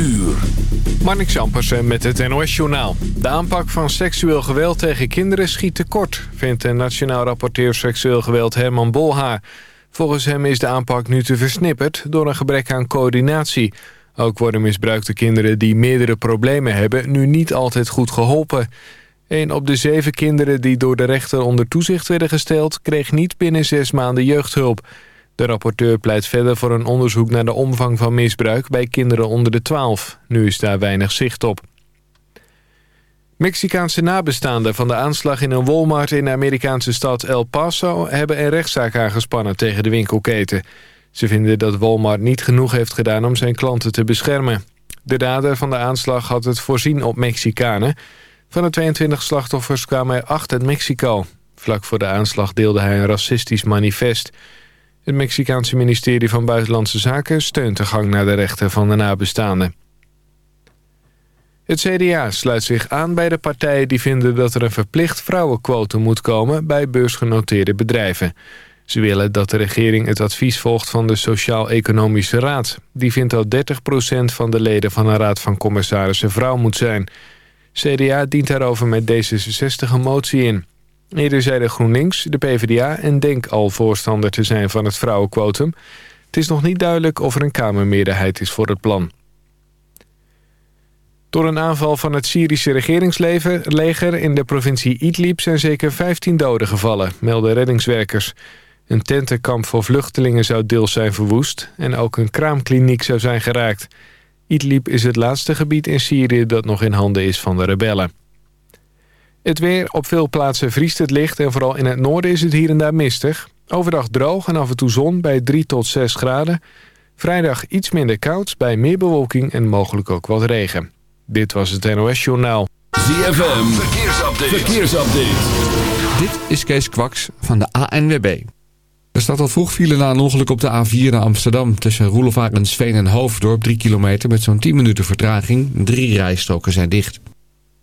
uur. Zampersen met het NOS-journaal. De aanpak van seksueel geweld tegen kinderen schiet tekort... vindt de Nationaal Rapporteur Seksueel Geweld Herman Bolhaar. Volgens hem is de aanpak nu te versnipperd door een gebrek aan coördinatie. Ook worden misbruikte kinderen die meerdere problemen hebben... nu niet altijd goed geholpen. Een op de zeven kinderen die door de rechter onder toezicht werden gesteld... kreeg niet binnen zes maanden jeugdhulp... De rapporteur pleit verder voor een onderzoek naar de omvang van misbruik bij kinderen onder de 12. Nu is daar weinig zicht op. Mexicaanse nabestaanden van de aanslag in een Walmart in de Amerikaanse stad El Paso hebben een rechtszaak aangespannen tegen de winkelketen. Ze vinden dat Walmart niet genoeg heeft gedaan om zijn klanten te beschermen. De dader van de aanslag had het voorzien op Mexicanen. Van de 22 slachtoffers kwamen er 8 uit Mexico. Vlak voor de aanslag deelde hij een racistisch manifest. Het Mexicaanse ministerie van Buitenlandse Zaken steunt de gang naar de rechten van de nabestaanden. Het CDA sluit zich aan bij de partijen die vinden dat er een verplicht vrouwenquotum moet komen bij beursgenoteerde bedrijven. Ze willen dat de regering het advies volgt van de Sociaal-Economische Raad. Die vindt dat 30% van de leden van een raad van commissarissen vrouw moet zijn. CDA dient daarover met D66 een motie in. Eerder zeiden GroenLinks, de PvdA en DENK al voorstander te zijn van het vrouwenquotum. Het is nog niet duidelijk of er een Kamermeerderheid is voor het plan. Door een aanval van het Syrische regeringsleger in de provincie Idlib zijn zeker 15 doden gevallen, melden reddingswerkers. Een tentenkamp voor vluchtelingen zou deels zijn verwoest en ook een kraamkliniek zou zijn geraakt. Idlib is het laatste gebied in Syrië dat nog in handen is van de rebellen. Het weer, op veel plaatsen vriest het licht en vooral in het noorden is het hier en daar mistig. Overdag droog en af en toe zon bij 3 tot 6 graden. Vrijdag iets minder koud bij meer bewolking en mogelijk ook wat regen. Dit was het NOS Journaal. ZFM, verkeersupdate. verkeersupdate. Dit is Kees Kwaks van de ANWB. Er staat al vroeg file na een ongeluk op de A4 naar Amsterdam... tussen Roelofaar Sveen en Hoofddorp 3 kilometer met zo'n 10 minuten vertraging. Drie rijstroken zijn dicht.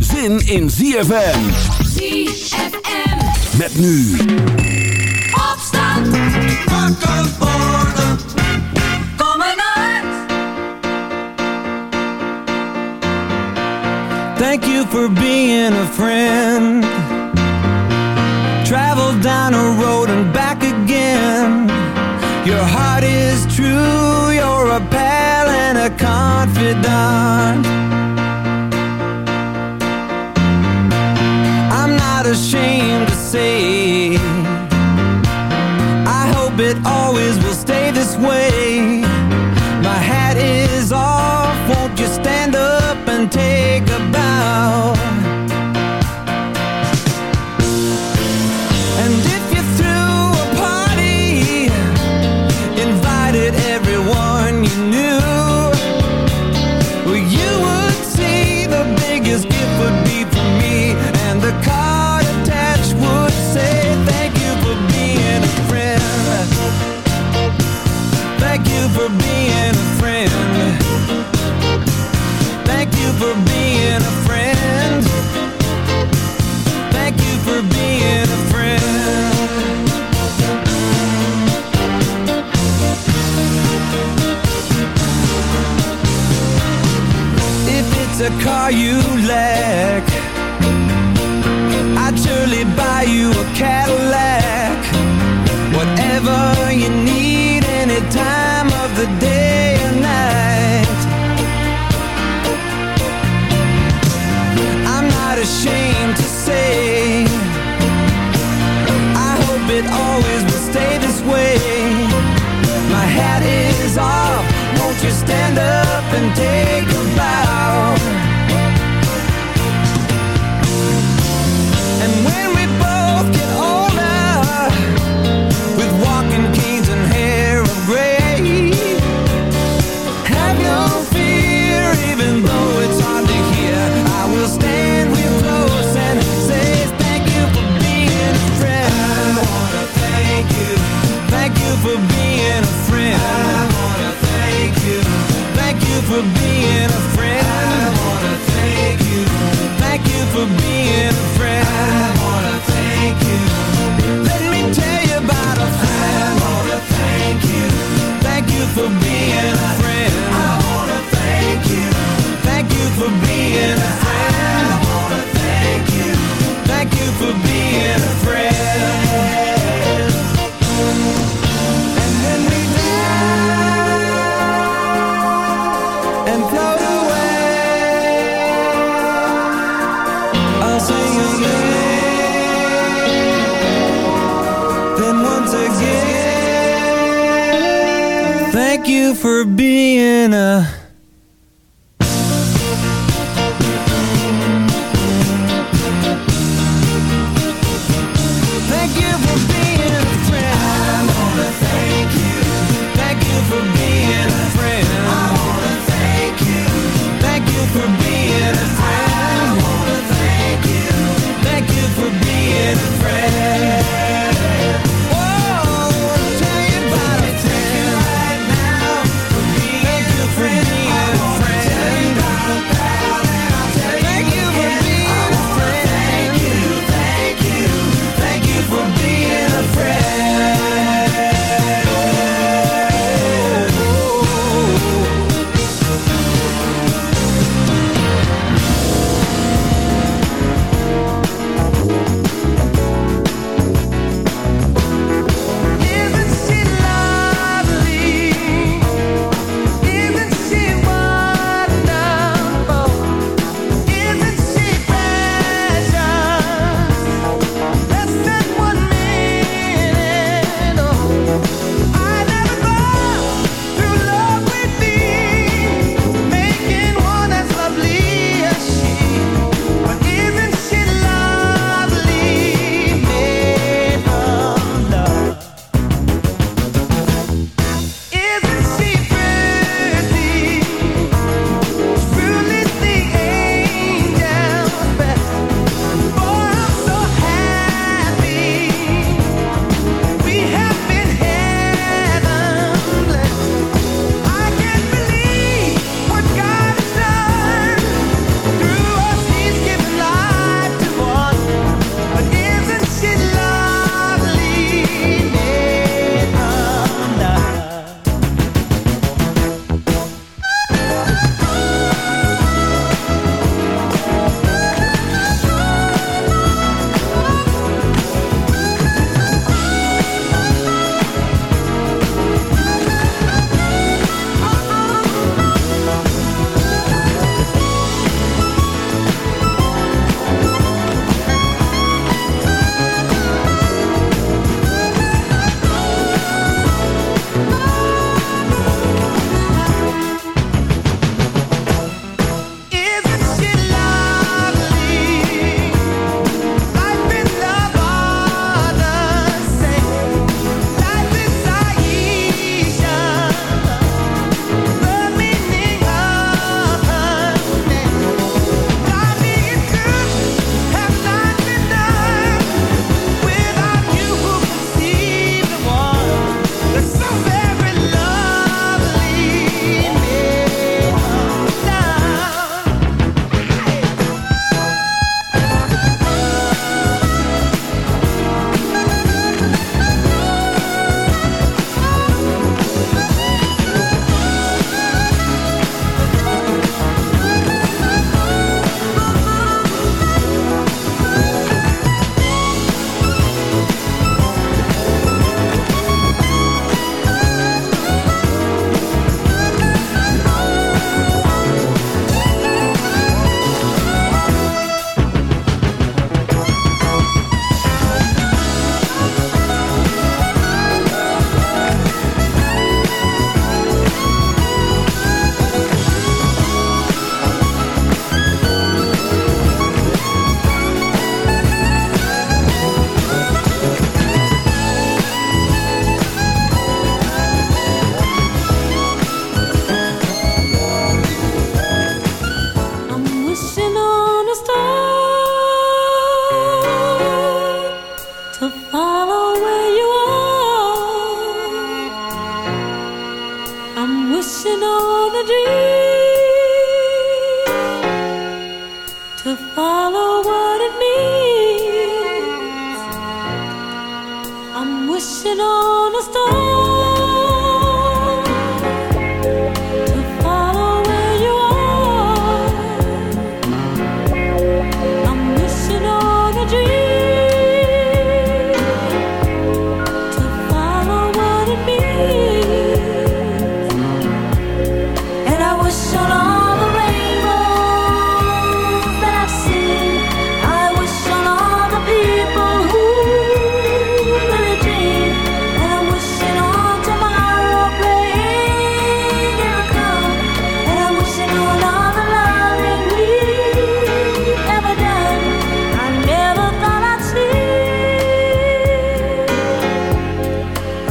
Is zin in ZFM. ZFM. Met nu. Opstand. Wakker worden. Kom er uit. Thank you for being a friend. Travel down a road and back again. Your heart is true, you're a pal and a confidant. Ashamed to say, I hope it always will stay this way.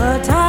A time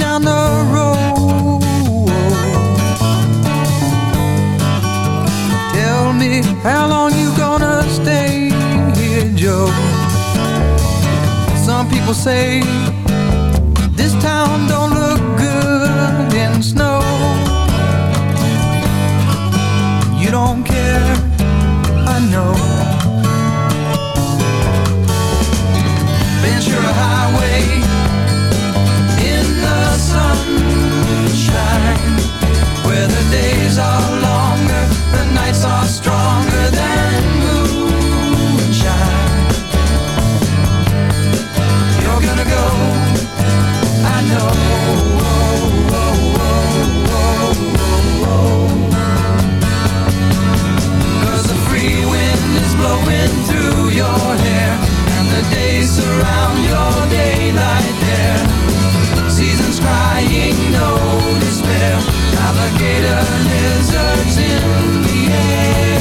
down the road. Tell me how long you gonna stay here, Joe. Some people say this town don't look good in snow. Days surround your daylight there. Seasons crying, no despair. Lizards in the air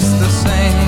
just the same.